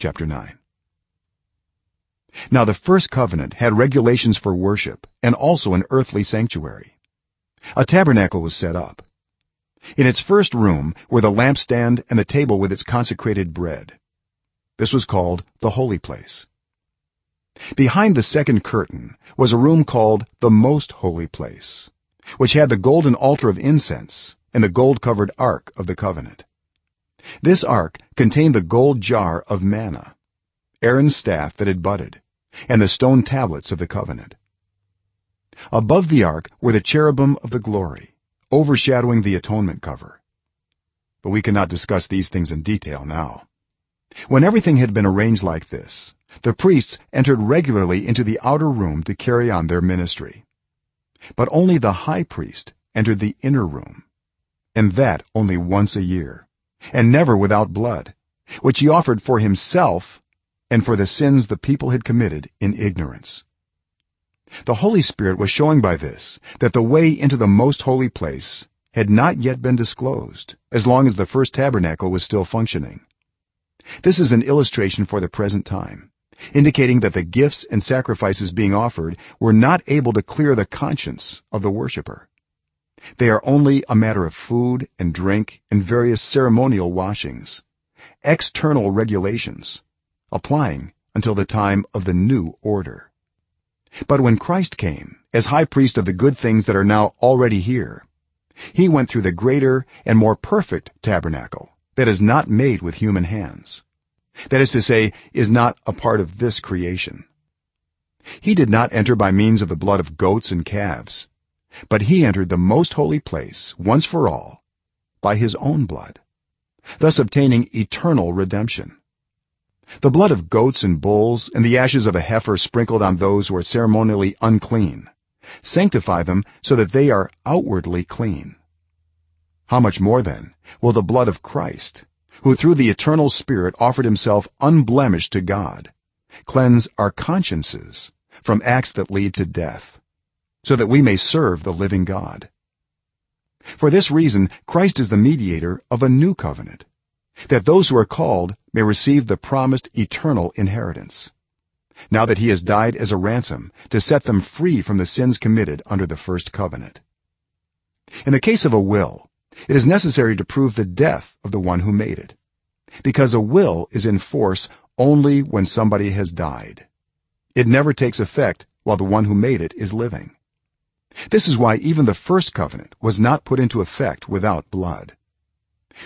chapter 9 now the first covenant had regulations for worship and also an earthly sanctuary. A tabernacle was set up. In its first room were the lampstand and the table with its consecrated bread. This was called the holy place. Behind the second curtain was a room called the most holy place which had the golden altar of incense and the gold-covered ark of the covenant this ark contained the gold jar of manna aaron's staff that had budded and the stone tablets of the covenant. Above the ark were the cherubim of the glory overshadowing the atonement cover. But we cannot discuss these things in detail now. When everything had been arranged like this the priests entered regularly into the outer room to carry on their ministry. But only the high priest entered the inner room and that only once a year and never without blood which he offered for himself and for the sins the people had committed in ignorance. The holy spirit was showing by this that the way into the most holy place had not yet been disclosed as long as the first tabernacle was still functioning. This is an illustration for the present time indicating that the gifts and sacrifices being offered were not able to clear the conscience of the worshipper they are only a matter of food and drink and various ceremonial washings. External regulations applying until the time of the new order. But when christ came as high priest of the good things that are now already here he went through the greater and more perfect tabernacle that is not made with human hands. That is to say is not a part of this creation. He did not enter by means of the blood of goats and calves but he entered the most holy place once for all by his own blood thus obtaining eternal redemption. The blood of goats and bulls and the ashes of a heifer sprinkled on those who are ceremonially unclean sanctify them so that they are outwardly clean. How much more then will the blood of Christ who through the eternal spirit offered himself unblemished to God cleanse our consciences from acts that lead to death so that we may serve the living God. For this reason Christ is the mediator of a new covenant that those who are called may receive the promised eternal inheritance. Now that he has died as a ransom to set them free from the sins committed under the first covenant. In the case of a will it is necessary to prove the death of the one who made it because a will is in force only when somebody has died. It never takes effect while the one who made it is living this is why even the first covenant was not put into effect without blood.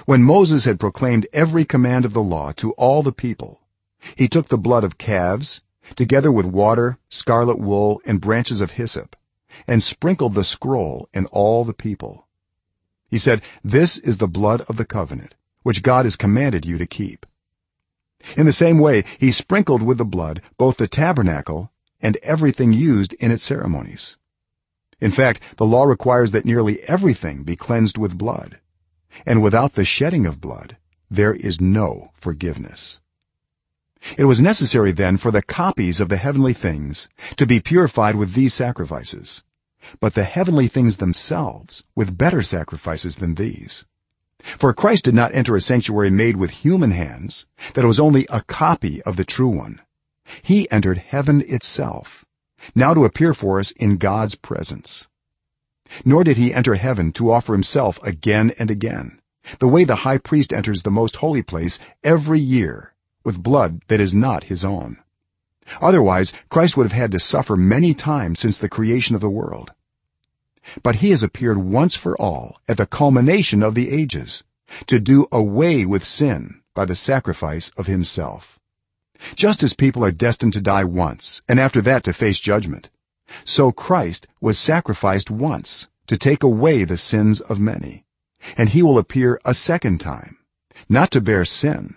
When moses had proclaimed every command of the law to all the people he took the blood of calves together with water scarlet wool and branches of hyssop and sprinkled the scroll and all the people. He said this is the blood of the covenant which god has commanded you to keep. In the same way he sprinkled with the blood both the tabernacle and everything used in its ceremonies in fact the law requires that nearly everything be cleansed with blood. And without the shedding of blood there is no forgiveness. It was necessary then for the copies of the heavenly things to be purified with these sacrifices. But the heavenly things themselves with better sacrifices than these. For christ did not enter a sanctuary made with human hands that was only a copy of the true one. He entered heaven itself now to appear for us in god's presence. Nor did he enter heaven to offer himself again and again the way the high priest enters the most holy place every year with blood that is not his own. Otherwise christ would have had to suffer many times since the creation of the world. But he has appeared once for all at the culmination of the ages to do away with sin by the sacrifice of himself just as people are destined to die once and after that to face judgment. So christ was sacrificed once to take away the sins of many. And he will appear a second time not to bear sin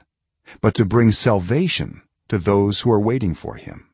but to bring salvation to those who are waiting for him